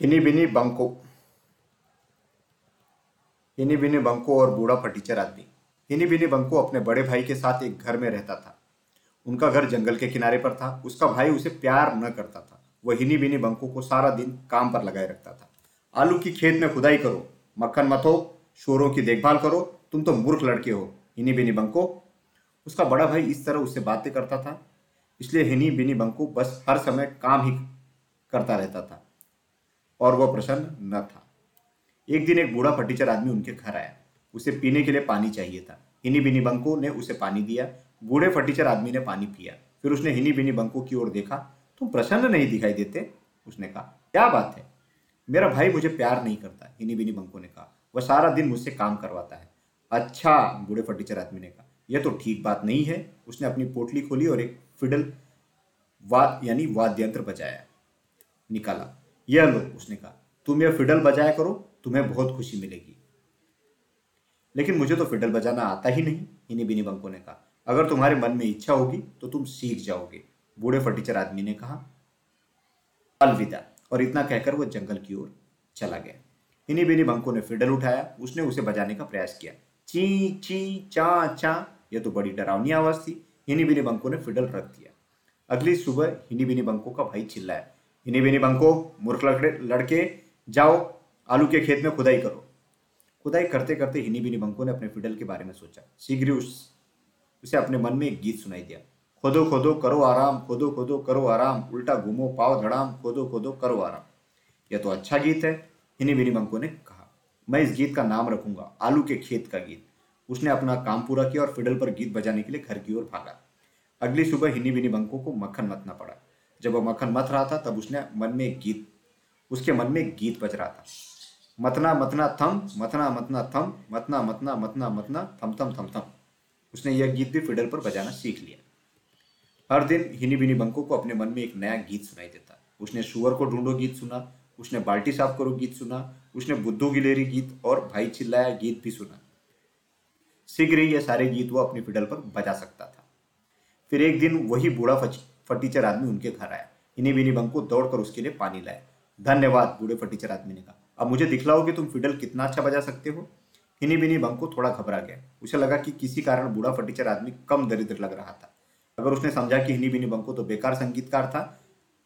हिनी बिनी बंको। हिनी बिनी बंको और बूढ़ा फटीचर आदमी। हिनी बिनी बंको अपने बड़े भाई के साथ एक घर में रहता था। उनका घर जंगल के किनारे पर था। उसका भाई उसे प्यार न करता था। वह हिनी बिनी बंको को सारा दिन काम पर लगाए रखता था। आलू की खेत में खुदाई करो, मक्खन मथो शोरों की देखभाल करो, तुम तो मूर्ख लड़के हो हिनी बिनी बंको। उसका बड़ा भाई इस तरह उससे बातें करता था, इसलिए हिनी बिनी बंको बस हर समय काम ही करता रहता था। और वह प्रसन्न न था। एक दिन एक बूढ़ा फटीचर आदमी उनके घर आया। उसे पीने के लिए पानी चाहिए था। हिनी बिनी बंको ने उसे पानी दिया। बूढ़े फटीचर आदमी ने पानी पिया। फिर उसने हिनी बिनी बंको की ओर देखा। तुम प्रसन्न नहीं दिखाई देते? उसने कहा, क्या बात है? मेरा भाई मुझे प्यार नहीं करता, हिनी बिनी बंको ने कहा। वह सारा दिन मुझसे काम करवाता है। अच्छा बूढ़े फटीचर आदमी ने कहा। यह तो ठीक बात नहीं है। उसने अपनी पोटली खोली और एक फिडल वाद, यानी वाद्य यंत्र बजाया। निकाला। यह लो, उसने कहा, तुम यह फिडल बजाया करो, तुम्हें बहुत खुशी मिलेगी. लेकिन मुझे तो फिडल बजाना आता ही नहीं हिनी बिनी बंको ने कहा। अगर तुम्हारे मन में इच्छा होगी तो तुम सीख जाओगे, बूढ़े फटीचर आदमी ने कहा। अलविदा। और इतना कहकर वह जंगल की ओर चला गया। हिनी बिनी बंको ने फिडल उठाया, उसने उसे बजाने का प्रयास किया। ची ची, चा चा यह तो बड़ी डरावनी आवाज़ थी। हिनी बिनी बंको ने फिडल रख दिया। अगली सुबह हिनी बिनी बंको का भाई चिल्लाया। हिनी बिनी बंको मूर्ख लड़के लड़के, जाओ, आलू के खेत में खुदाई करो। खुदाई करते करते हिनी बिनी बंको ने अपने फिडल के बारे में सोचा। शीघ्र उस उसे अपने मन में एक गीत सुनाई दिया। खोदो खोदो, करो आराम, खोदो खोदो, करो आराम, उल्टा घूमो पाव धड़ाम, खोदो खोदो, करो आराम। यह तो अच्छा गीत है हिनी बिनी बंको ने कहा। मैं इस गीत का नाम रखूँगा, आलू के खेत का गीत। उसने अपना काम पूरा किया और फिडल पर गीत बजाने के लिए घर की ओर भागा। अगली सुबह हिनी बिनी बंको को मक्खन मतना पड़ा। जब वह मक्खन मथ रहा था, तब उसने मन में गीत, उसके मन में गीत बज रहा था। मतना मतना थम मतना मतना थम मतना मतना मतना मतना थम थम थम थम। उसने यह गीत भी फिडल पर बजाना सीख लिया। हर दिन हिनी बिनी बंको को अपने मन में एक नया गीत सुनाई देता। उसने सुअर को ढूंढो गीत सुना, उसने बाल्टी साफ़ करो गीत सुना, उसने बुद्धू गिलेरी गीत और भाई चिल्लाया गीत भी सुना। शीघ्र ही यह सारे गीत वो अपनी फिडल पर बजा सकता था। फिर एक दिन वही बूढ़ा फटीचर आदमी उनके घर आया। हिनी बिनी बंको दौड़कर उसके लिए पानी लाया। धन्यवाद, बूढ़े फटीचर आदमी ने कहा। अब मुझे दिखलाओ कि तुम फिडल कितना अच्छा बजा सकते हो। हिनी बिनी बंको थोड़ा घबरा गया। उसे लगा कि किसी कारण बूढ़ा फटीचर आदमी कम दरिद्र लग रहा था। अगर उसने समझा कि हिनी बिनी बंको तो बेकार संगीतकार था,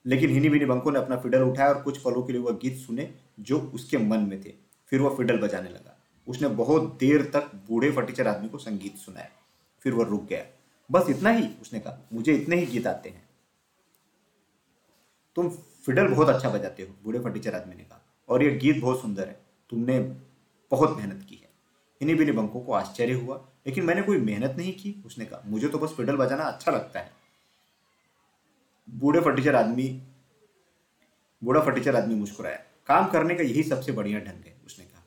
लेकिन हिनी बिनी बंको ने अपना फिडल उठाया और कुछ पलों के लिए वह गीत सुने जो उसके मन में थे। फिर वह फिडल बजाने लगा। उसने बहुत देर तक बूढ़े फटीचर आदमी को संगीत सुनाया। फिर वह रुक गया। बस इतना ही, उसने कहा। मुझे इतने ही गीत आते हैं। तुम फिडल बहुत अच्छा बजाते हो, बूढ़े फटीचर आदमी ने कहा और यह गीत बहुत सुंदर है। तुमने बहुत मेहनत की है। इन्हीं बिनी बंकों को आश्चर्य हुआ, लेकिन मैंने कोई मेहनत नहीं की। उसने कहा, मुझे तो बस फिडल बजाना अच्छा लगता है। बूढ़े फटीचर आदमी, बूढ़ा फटीचर आदमी मुस्कुराया। काम करने का यही सबसे बढ़िया ढंग है, उसने कहा।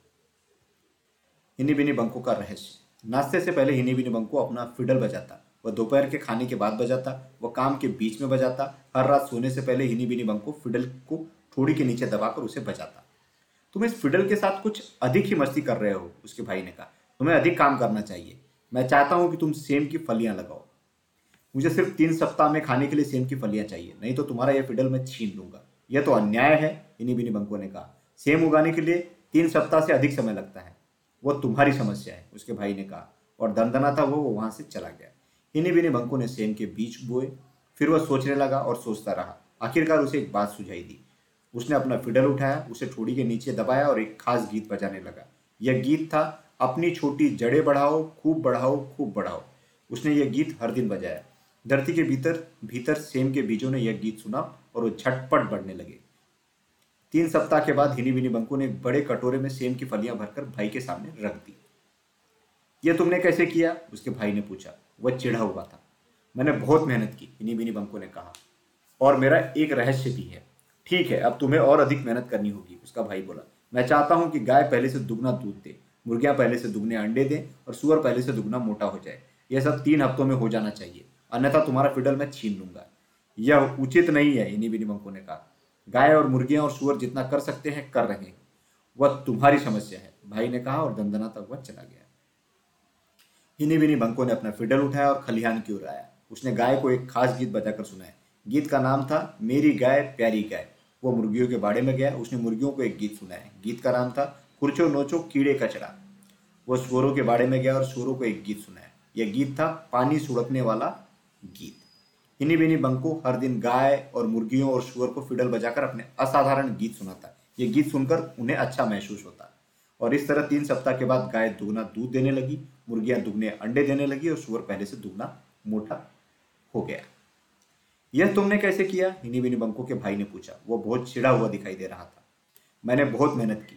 हिनी बिनी बंकों का रहस्य। नाश्ते से पहले हिनी बिनी बंको अपना फिडल बजाता। वह दोपहर के खाने के बाद बजाता, वह काम के बीच में बजाता, हर रात सोने से पहले हिनी बिनी बंको फिडल को थोड़ी के नीचे दबाकर उसे बजाता। तुम इस फिडल के साथ कुछ अधिक ही मस्ती कर रहे हो, उसके भाई ने कहा। तुम्हें अधिक काम करना चाहिए। मैं चाहता हूँ कि तुम सेम की फलियाँ लगाओ। मुझे सिर्फ़ तीन सप्ताह में खाने के लिए सेम की फलियाँ चाहिए, नहीं तो तुम्हारा यह फिडल मैं छीन लूँगा। यह तो अन्याय है इन्हीं बिनी बंको ने कहा। सेम उगाने के लिए तीन सप्ताह से अधिक समय लगता है। वह तुम्हारी समस्या है, उसके भाई ने कहा। और दंदना था वो वहाँ से चला गया। इन्हीं बिनी बंको ने सेम के बीच बोए। फिर वह सोचने लगा और सोचता रहा। आखिरकार उसे एक बात सुझाई दी। उसने अपना फिडल उठाया, उसे ठोड़ी के नीचे दबाया और एक खास गीत बजाने लगा। यह गीत था, अपनी छोटी जड़े बढ़ाओ, खूब बढ़ाओ खूब बढ़ाओ। उसने यह गीत हर दिन बजाया। धरती के भीतर भीतर सेम के बीजों ने यह गीत सुना और वो झटपट बढ़ने लगे। तीन सप्ताह के बाद हिनी बिनी बंकू ने एक बड़े कटोरे में सेम की फलियाँ भरकर भाई के सामने रख दी। यह तुमने कैसे किया? उसके भाई ने पूछा। वह चिढ़ा हुआ था। मैंने बहुत मेहनत की हिनी बिनी बंकू ने कहा। और मेरा एक रहस्य भी है। ठीक है, अब तुम्हें और अधिक मेहनत करनी होगी, उसका भाई बोला। मैं चाहता हूँ कि गाय पहले से दुगना दूध दे, मुर्गियाँ पहले से दुगने अंडे दें और सुअर पहले से दुगना मोटा हो जाए। यह सब तीन हफ्तों में हो जाना चाहिए, अन्यथा तुम्हारा फिडल मैं छीन लूँगा। यह उचित नहीं है, इन्हीं बिनी बंको ने कहा। गाय और मुर्गियाँ और सुअर जितना कर सकते हैं, कर रहे हैं। वह तुम्हारी समस्या है, भाई ने कहा और दंदना तक वह चला गया। इन्हीं बिनी बंको ने अपना फिडल उठाया और खलिहान की आया। उसने गाय को एक खास गीत बजाकर सुनाया। गीत का नाम था, मेरी गाय, प्यारी गाय। वो मुर्गियों के बाड़े में गया, उसने मुर्गियों को एक गीत सुनाया। गीत का नाम था, कुर्चो नोचो, कीड़े कचरा वो सुअरों के बाड़े में गया और सुअरों को एक गीत सुनाया। यह गीत था, पानी सुड़कने वाला गीत। इन्हीं बिनी बंको हर दिन गाय और मुर्गियों और शुअर को फिडल बजाकर अपने असाधारण गीत सुनाता। ये गीत सुनकर उन्हें अच्छा महसूस होता। और इस तरह तीन सप्ताह के बाद गाय दोगुना दूध देने लगी। मुर्गियाँ दुगने अंडे देने लगी और सुअर पहले से दुगना मोटा हो गया। यह तुमने कैसे किया? हिनी बिनी बंको के भाई ने पूछा। वो बहुत चिड़ा हुआ दिखाई दे रहा था। मैंने बहुत मेहनत की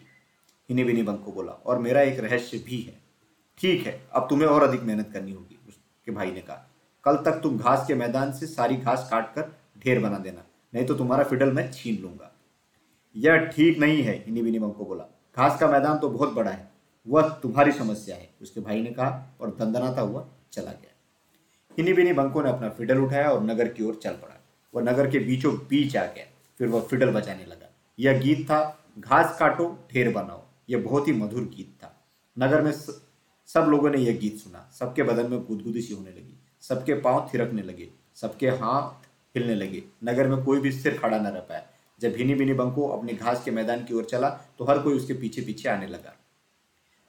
हिनी बिनी बंको बोला। और मेरा एक रहस्य भी है। ठीक है, अब तुम्हें और अधिक मेहनत करनी होगी, उसके भाई ने कहा। कल तक तुम घास के मैदान से सारी घास काट कर ढेर बना देना, नहीं तो तुम्हारा फिडल मैं छीन लूँगा। यह ठीक नहीं है हिनी बिनी बंको बोला। घास का मैदान तो बहुत बड़ा है वह तुम्हारी समस्या है। उसके भाई ने कहा और दंदनाता हुआ चला गया। हिनी बिनी बंको ने अपना फिडल उठाया और नगर की ओर चल पड़ा। वह नगर के बीचों बीच आ गया। फिर वह फिडल बजाने लगा। यह गीत था, घास काटो, ढेर बनाओ। यह बहुत ही मधुर गीत था। नगर में सब लोगों ने यह गीत सुना। सबके बदन में गुदगुदी सी होने लगी। सबके पाँव थिरकने लगे। सबके हाथ हिलने लगे। नगर में कोई भी स्थिर खड़ा न रह पाया। जब भिनी बिनी बंको अपने घास के मैदान की ओर चला तो हर कोई उसके पीछे पीछे आने लगा।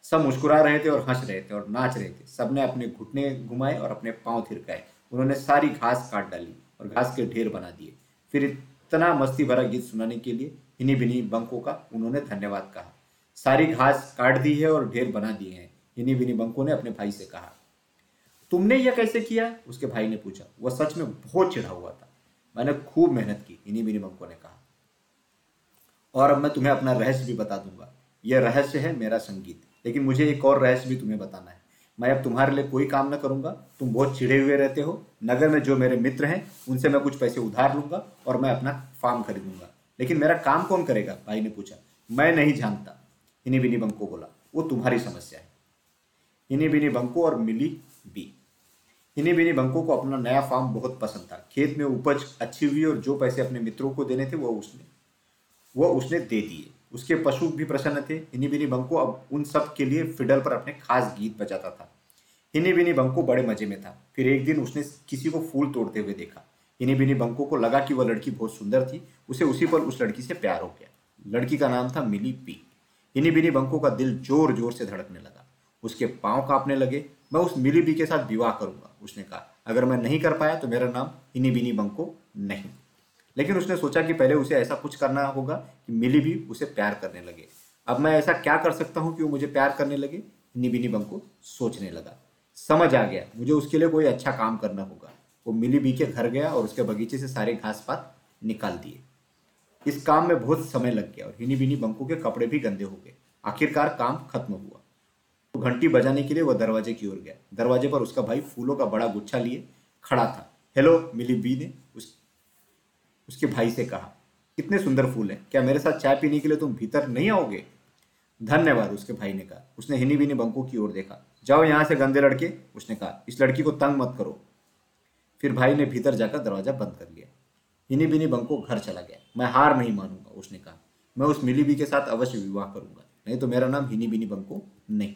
सब मुस्कुरा रहे थे और हंस रहे थे और नाच रहे थे। सबने अपने घुटने घुमाए और अपने पाँव थिरकाए। उन्होंने सारी घास काट डाली और घास के ढेर बना दिए। फिर इतना मस्ती भरा गीत सुनाने के लिए हिनी बिनी बंको का उन्होंने धन्यवाद कहा। सारी घास काट दी है और ढेर बना दिए हैं हिनी बिनी बंको ने अपने भाई से कहा। तुमने यह कैसे किया? उसके भाई ने पूछा। वह सच में बहुत चिढ़ा हुआ था। मैंने खूब मेहनत की हिनी बिनी बंको ने कहा। और अब मैं तुम्हें अपना रहस्य भी बता दूँगा। यह रहस्य है मेरा संगीत। लेकिन मुझे एक और रहस्य भी तुम्हें बताना है। मैं अब तुम्हारे लिए कोई काम न करूँगा। तुम बहुत चिड़े हुए रहते हो। नगर में जो मेरे मित्र हैं, उनसे मैं कुछ पैसे उधार लूँगा और मैं अपना फार्म खरीदूँगा। लेकिन मेरा काम कौन करेगा? भाई ने पूछा। मैं नहीं जानता। हिनी बिनी बंको बोला। वो तुम्हारी समस्या है। हिनी बिनी बंको और मिली बी। हिनी बिनी बंको को अपना नया फार्म बहुत पसंद था। खेत में उपज अच्छी हुई और जो पैसे अपने मित्रों को देने थे, वो उसने वो उसने दे दिए। उसके पशु भी प्रसन्न थे। हिनी बिनी बंको अब उन सब के लिए फिडल पर अपने खास गीत बजाता था। हिनी बिनी बंको बड़े मज़े में था। फिर एक दिन उसने किसी को फूल तोड़ते हुए देखा। हिनी बिनी बंको को लगा कि वह लड़की बहुत सुंदर थी। उसे उसी पर उस लड़की से प्यार हो गया। लड़की का नाम था मिली पी। हिनी बिनी बंको का दिल ज़ोर ज़ोर से धड़कने लगा। उसके पाँव कांपने लगे। मैं उस मिली बी के साथ विवाह करूँगा, उसने कहा। अगर मैं नहीं कर पाया तो मेरा नाम हिनी बिनी बंको नहीं। लेकिन उसने सोचा कि पहले उसे ऐसा कुछ करना होगा कि मिली भी उसे प्यार करने लगे। अब मैं ऐसा क्या कर सकता हूँ कि वो मुझे प्यार करने लगे? निबी बंको सोचने लगा। समझ आ गया, मुझे उसके लिए कोई अच्छा काम करना होगा। वो मिली बी के घर गया और उसके बगीचे से सारे घास पात निकाल दिए। इस काम में बहुत समय लग गया और हिनी बिनी बंको के कपड़े भी गंदे हो गए। आखिरकार काम खत्म हुआ। तो घंटी बजाने के लिए वह दरवाजे की ओर गया। दरवाजे पर उसका भाई फूलों का बड़ा गुच्छा लिए खड़ा था। हेलो, मिली बी ने उस उसके भाई से कहा कितने सुंदर फूल हैं, क्या मेरे साथ चाय पीने के लिए तुम भीतर नहीं आओगे? धन्यवाद, उसके भाई ने कहा। उसने हिनी बिनी बंको की ओर देखा। जाओ यहाँ से गंदे लड़के, उसने कहा। इस लड़की को तंग मत करो। फिर भाई ने भीतर जाकर दरवाज़ा बंद कर लिया। हिनी बिनी बंको घर चला गया। मैं हार नहीं मानूँगा, उसने कहा। मैं उस मिली बी के साथ अवश्य विवाह करूँगा, नहीं तो मेरा नाम हिनी बिनी बंको नहीं।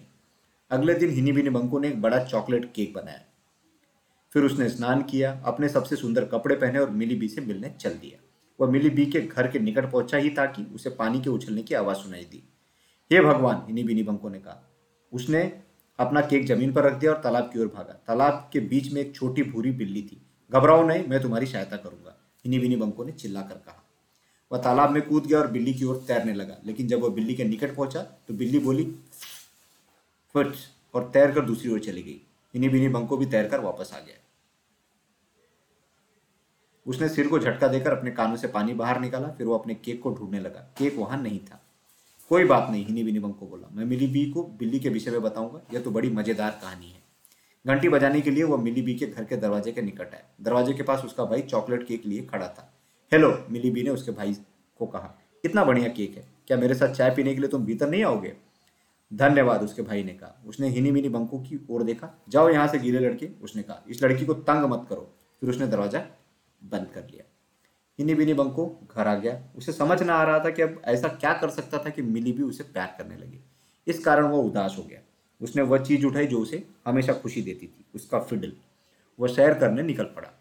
अगले दिन हिनी बिनी बंको ने एक बड़ा चॉकलेट केक बनाया। फिर उसने स्नान किया, अपने सबसे सुंदर कपड़े पहने और मिली बी से मिलने चल दिया। वह मिली बी के घर के निकट पहुँचा ही ताकि उसे पानी के उछलने की आवाज़ सुनाई दी। हे भगवान, इन्हीं बिनी बंको ने कहा। उसने अपना केक ज़मीन पर रख दिया और तालाब की ओर भागा। तालाब के बीच में एक छोटी भूरी बिल्ली थी। घबराओ नहीं, मैं तुम्हारी सहायता करूँगा, इन्हीं बिनी बंको ने चिल्लाकर कहा। वह तालाब में कूद गया और बिल्ली की ओर तैरने लगा, लेकिन जब वह बिल्ली के निकट पहुँचा तो बिल्ली बोली, फट, और तैर कर दूसरी ओर चली गई। इन्हीं बिनी बंको भी तैरकर वापस आ गया। उसने सिर को झटका देकर अपने कानों से पानी बाहर निकाला, फिर वो अपने केक को ढूँढने लगा। केक वहाँ नहीं था। कोई बात नहीं, हिनी बिनी बंको बोला। मैं मिली बी को बिल्ली के विषय में बताऊँगा। यह तो बड़ी मज़ेदार कहानी है। घंटी बजाने के लिए वह मिली बी के घर के दरवाजे के निकट आया दरवाजे के पास उसका भाई चॉकलेट केक लिए खड़ा था। हेलो, मिली बी ने उसके भाई को कहा। कितना बढ़िया केक है। क्या मेरे साथ चाय पीने के लिए तुम भीतर नहीं आओगे? धन्यवाद, उसके भाई ने कहा। उसने हिनी मिनी बंको की ओर देखा। जाओ यहाँ से गीले लड़के, उसने कहा। इस लड़की को तंग मत करो। फिर उसने दरवाज़ा बंद कर लिया। हिनी बिनी बंको घर आ गया। उसे समझ ना आ रहा था कि अब ऐसा क्या कर सकता था कि मिली भी उसे प्यार करने लगी। इस कारण वह उदास हो गया। उसने वह चीज़ उठाई जो उसे हमेशा खुशी देती थी, उसका फिडल। वह सैर करने निकल पड़ा।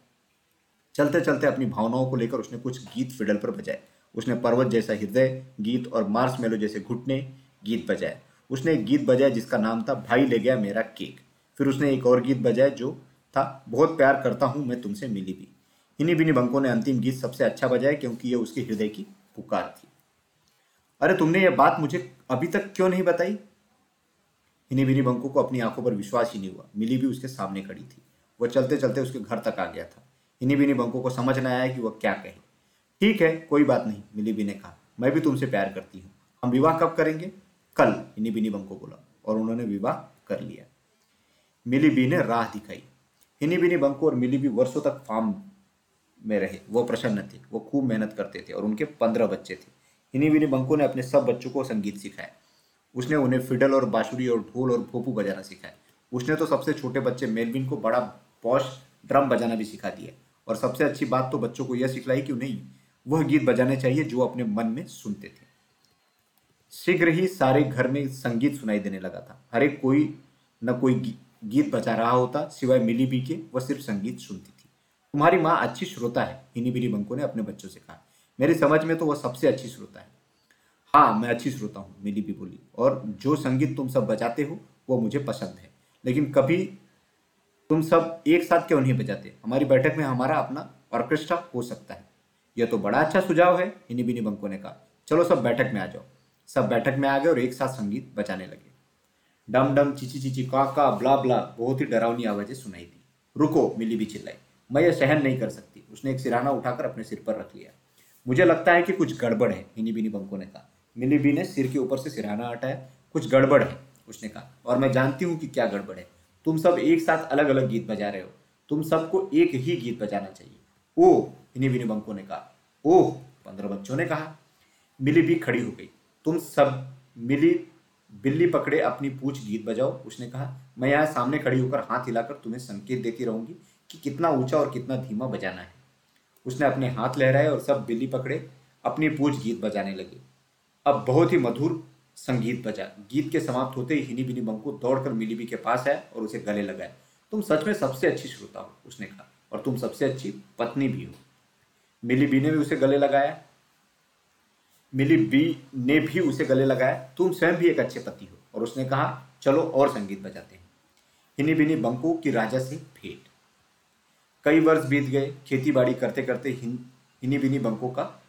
चलते चलते अपनी भावनाओं को लेकर उसने कुछ गीत फिडल पर बजाए। उसने पर्वत जैसा हृदय, गीत और मार्स मेलो जैसे घुटने गीत बजाए। उसने एक गीत बजाया जिसका नाम था भाई ले गया मेरा केक। फिर उसने एक और गीत बजाया जो था, बहुत प्यार करता हूँ मैं तुमसे मिली भी। इन्हीं बिनी बंको ने अंतिम गीत सबसे अच्छा बजाया क्योंकि ये उसके हृदय की पुकार थी। अरे तुमने ये बात मुझे अभी तक क्यों नहीं बताई? हिनी बिनी बंको को अपनी आँखों पर विश्वास ही नहीं हुआ। मिली भी उसके सामने खड़ी थी। वह चलते चलते उसके घर तक आ गया था। हिनी बिनी बंको को समझ न आया कि वह क्या कहे। ठीक है, कोई बात नहीं, मिली भी ने कहा। मैं भी तुमसे प्यार करती हूँ। हम विवाह कब करेंगे? कल हिनी बिनी बंको बोला। और उन्होंने विवाह कर लिया। मिली बी ने राह दिखाई। हिनी बिनी बंको और मिली भी वर्षों तक फार्म में रहे, वो प्रसन्न थे, वो खूब मेहनत करते थे और उनके पंद्रह बच्चे थे। हिनी विनी बंको ने अपने सब बच्चों को संगीत सिखाया। उसने उन्हें फिडल और बांसुरी और ढोल और भोपू बजाना सिखाया। उसने तो सबसे छोटे बच्चे मेलविन को बड़ा पॉश ड्रम बजाना भी सिखा दिया। और सबसे अच्छी बात तो बच्चों को यह सिखलाई कि उन्हें वह गीत बजाने चाहिए जो अपने मन में सुनते थे। शीघ्र ही सारे घर में संगीत सुनाई देने लगा था। हर एक कोई न कोई गीत बजा रहा होता, सिवाय मिली बी के, वह सिर्फ़ संगीत सुनती थी। तुम्हारी माँ अच्छी श्रोता है हिनी बिनी बंको ने अपने बच्चों से कहा। मेरी समझ में तो वह सबसे अच्छी श्रोता है। हाँ मैं अच्छी श्रोता हूँ, मिली भी बोली। और जो संगीत तुम सब बजाते हो, वो मुझे पसंद है। लेकिन कभी तुम सब एक साथ क्यों नहीं बजाते? हमारी बैठक में हमारा अपना ऑर्केस्ट्रा हो सकता है। यह तो बड़ा अच्छा सुझाव है हिनी बिनी बंको ने कहा। चलो सब बैठक में आ जाओ। सब बैठक में आ गए और एक साथ संगीत बजाने लगे। डम डम चिची चिची का का ब्ला ब्ला बहुत ही डरावनी आवाज़ें सुनाई दी। रुको, मिली भी चिल्लाई। मैं यह सहन नहीं कर सकती। उसने एक सिराना उठाकर अपने सिर पर रख लिया। मुझे लगता है कि कुछ गड़बड़ है हिनी बिनी बंको ने कहा। मिली बी ने सिर के ऊपर से सिराना हटाया। कुछ गड़बड़ है, उसने कहा। और मैं जानती हूँ कि क्या गड़बड़ है। तुम सब एक साथ अलग अलग गीत बजा रहे हो। तुम सबको एक ही गीत बजाना चाहिए। ओ हिनी बिनी बंको ने कहा। ओह, पंद्रह बच्चों ने कहा। मिली भी खड़ी हो गई। तुम सब मिली बिल्ली पकड़े अपनी पूछ गीत बजाओ, उसने कहा। मैं यहाँ सामने खड़ी होकर हाथ हिलाकर तुम्हें संकेत देती रहूँगी। कि कितना ऊँचा और कितना धीमा बजाना है। उसने अपने हाथ लहराए और सब बिल्ली पकड़े, अपनी पूछ गीत बजाने लगे। अब बहुत ही मधुर संगीत बजा। गीत के समाप्त होते ही हिनी बिनी बंकू दौड़कर मिलीबी के पास आया और उसे गले लगाए। तुम सच में सबसे अच्छी श्रोता हो, उसने कहा, और तुम सबसे अच्छी पत्नी भी हो। मिली बी ने भी उसे गले लगाया। मिली बी ने भी उसे गले लगाया। तुम स्वयं भी एक अच्छे पति हो। और उसने कहा, चलो और संगीत बजाते हैं। हिनी बिनी बंकू की राजा से भेंट। कई वर्ष बीत गए खेती बाड़ी करते करते हिन, बिनी बंकों का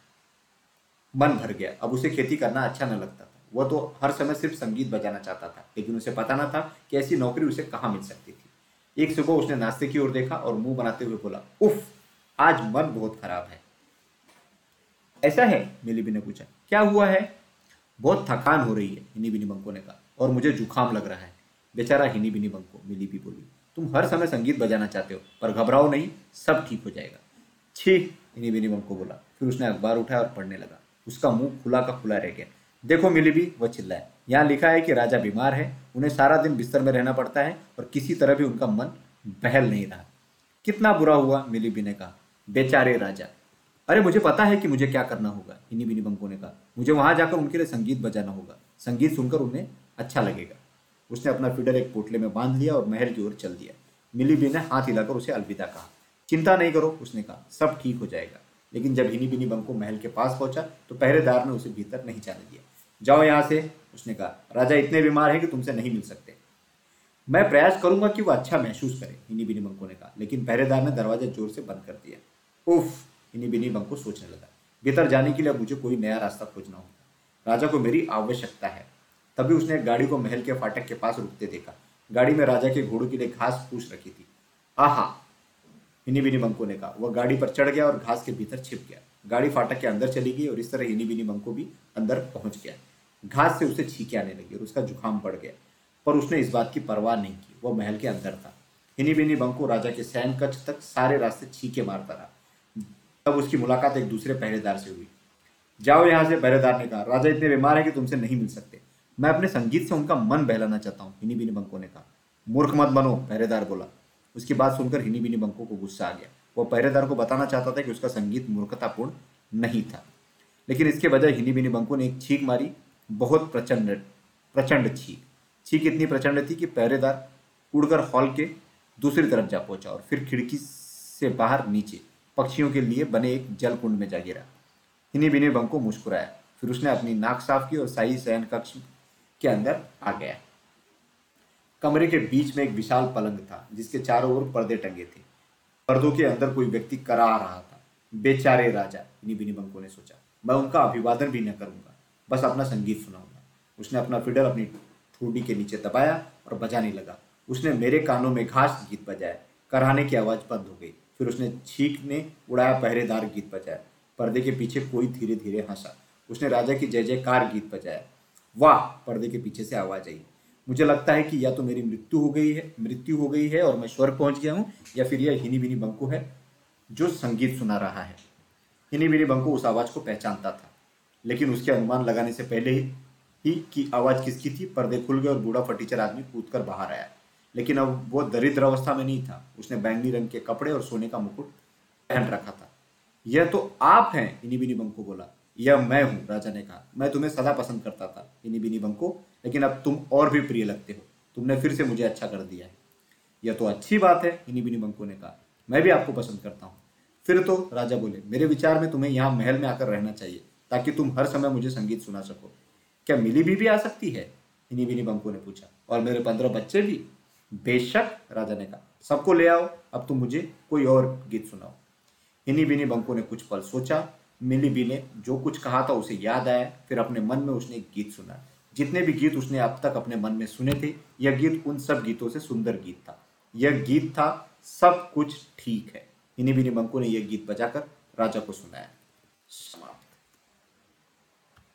मन भर गया। अब उसे खेती करना अच्छा न लगता था। वह तो हर समय सिर्फ़ संगीत बजाना चाहता था लेकिन उसे पता ना था कि ऐसी नौकरी उसे कहाँ मिल सकती थी। एक सुबह उसने नाश्ते की ओर देखा और मुँह बनाते हुए बोला उफ आज मन बहुत खराब है। ऐसा है? मिलीबी ने पूछा। क्या हुआ है? बहुत थकान हो रही है हिनी बिनी बंको ने कहा। और मुझे जुकाम लग रहा है। बेचारा हिनी बिनी बंको मिलीबी बोली। तुम हर समय संगीत बजाना चाहते हो, पर घबराओ नहीं, सब ठीक हो जाएगा। छी, इन्हीं बिनी को बोला। फिर उसने अखबार उठाया और पढ़ने लगा। उसका मुँह खुला का खुला रह गया। देखो मिलीबी, वह चिल्लाए। यहाँ लिखा है कि राजा बीमार है, उन्हें सारा दिन बिस्तर में रहना पड़ता है और किसी तरह भी उनका मन बहल नहीं रहा। कितना बुरा हुआ, मिलीबी ने कहा। बेचारे राजा। अरे, मुझे पता है कि मुझे क्या करना होगा, इन्हीं बिनी बंको ने कहा। मुझे वहाँ जाकर उनके लिए संगीत बजाना होगा। संगीत सुनकर उन्हें अच्छा लगेगा। उसने अपना फीडर एक पोटले में बाँध लिया और महल की ओर चल दिया। मिली बी ने हाथ हिलाकर उसे अलविदा कहा। चिंता नहीं करो, उसने कहा। सब ठीक हो जाएगा। लेकिन जब हिनी बिनी बंको महल के पास पहुँचा तो पहरेदार ने उसे भीतर नहीं जाने दिया। जाओ यहाँ से, उसने कहा। राजा इतने बीमार है कि तुमसे नहीं मिल सकते। मैं प्रयास करूँगा कि वह अच्छा महसूस करे हिनी बिनी बंको ने कहा। लेकिन पहरेदार ने दरवाज़ा ज़ोर से बंद कर दिया। उफ! इन्हीं बिनी बंको सोचने लगा। भीतर जाने के लिए मुझे कोई नया रास्ता खोजना होगा। राजा को मेरी आवश्यकता है। तभी उसने एक गाड़ी को महल के फाटक के पास रुकते देखा। गाड़ी में राजा के घोड़ों के लिए घास पूछ रखी थी। आहा हिनी बिनी बंको ने कहा। वह गाड़ी पर चढ़ गया और घास के भीतर छिप गया। गाड़ी फाटक के अंदर चली गई और इस तरह हिनी बिनी बंको भी अंदर पहुँच गया। घास से उसे छीके आने लगी और उसका जुकाम बढ़ गया। पर उसने इस बात की परवाह नहीं की। वह महल के अंदर था। हिनी बिनी बंको राजा के सैन कच्छ तक सारे रास्ते छीके मारता रहा। तब उसकी मुलाकात एक दूसरे पहरेदार से हुई। जाओ यहाँ से, पहरेदार ने कहा। राजा इतने बीमार है कि तुमसे नहीं मिल सकते। मैं अपने संगीत से उनका मन बहलाना चाहता हूँ हिनी बिनी बंको ने कहा। मूर्ख मत बनो, पहरेदार बोला। उसकी बात सुनकर हिनी बिनी बंको को गुस्सा आ गया। वो पहरेदार को बताना चाहता था कि उसका संगीत मूर्खतापूर्ण नहीं था। लेकिन इसके बजाय हिनी बिनी बंको ने एक छीक मारी, बहुत प्रचंड प्रचंड छीक। छीक इतनी प्रचंड थी कि पहरेदार उड़कर हॉल के दूसरी तरफ़ जा पहुँचा और फिर खिड़की से बाहर नीचे, पक्षियों के लिए बने एक जल कुंड में जा गिरा। हिनी बिनी बंको मुस्कुराया। फिर उसने अपनी नाक साफ़ की और शाही शयन कक्ष के अंदर आ गया। कमरे के बीच में एक विशाल पलंग था, जिसके चारों ओर पर्दे टंगे थे। पर्दों के अंदर कोई व्यक्ति करा रहा था। बेचारे राजा हिनी बिनी बंको ने सोचा, मैं उनका अभिवादन भी न करूँगा, बस अपना संगीत सुनाऊँगा। उसने अपना फिडर अपनी ठूडी के नीचे दबाया और बजाने लगा। उसने मेरे कानों में घास गीत बजाया। कराने की आवाज़ बंद हो गई। फिर उसने छीक ने उड़ाया पहरेदार गीत बजाया। पर्दे के पीछे कोई धीरे धीरे हंसा। उसने राजा की जय जयकार गीत बजाया। वाह, पर्दे के पीछे से आवाज़ आई। मुझे लगता है कि या तो मेरी मृत्यु हो गई है, मृत्यु हो गई है और मैं स्वर्ग पहुँच गया हूँ, या फिर यह हिनी बिनी बंकू है जो संगीत सुना रहा है। हिनी बिनी बंकू उस आवाज़ को पहचानता था, लेकिन उसके अनुमान लगाने से पहले ही की आवाज़ किसकी थी, पर्दे खुल गए और बूढ़ा फटीचर आदमी कूद कर बाहर आया। लेकिन अब वो दरिद्र अवस्था में नहीं था। उसने बैंगनी रंग के कपड़े और सोने का मुकुट पहन रखा था। यह तो आप हैं इनी बिनी बंको बोला। यह मैं हूँ राजा ने कहा मैं तुम्हें सदा पसंद करता था इनी बिनी बंको। लेकिन अब तुम और भी प्रिय लगते हो। तुमने फिर से मुझे अच्छा कर दिया है। यह तो अच्छी बात है इनी बिनी बंको ने कहा। मैं भी आपको पसंद करता हूँ। फिर तो राजा बोले मेरे विचार में तुम्हें यहाँ महल में आकर रहना चाहिए ताकि तुम हर समय मुझे संगीत सुना सको। क्या मिली भी, भी आ सकती है? इनी बिनी बंको ने पूछा। और मेरे पंद्रह बच्चे भी? बेशक राजा ने कहा। सबको ले आओ अब तुम मुझे कोई और गीत सुनाओ। हिनी बिनी बंको ने कुछ पल सोचा मिली बी ने जो कुछ कहा था उसे याद आया, फिर अपने मन में उसने एक गीत सुना। जितने भी गीत उसने अब तक अपने मन में सुने थे, यह गीत उन सब गीतों से सुंदर गीत था। यह गीत था, सब कुछ ठीक है। इन्हीं बिनी बंकू ने यह गीत बजाकर राजा को सुनाया।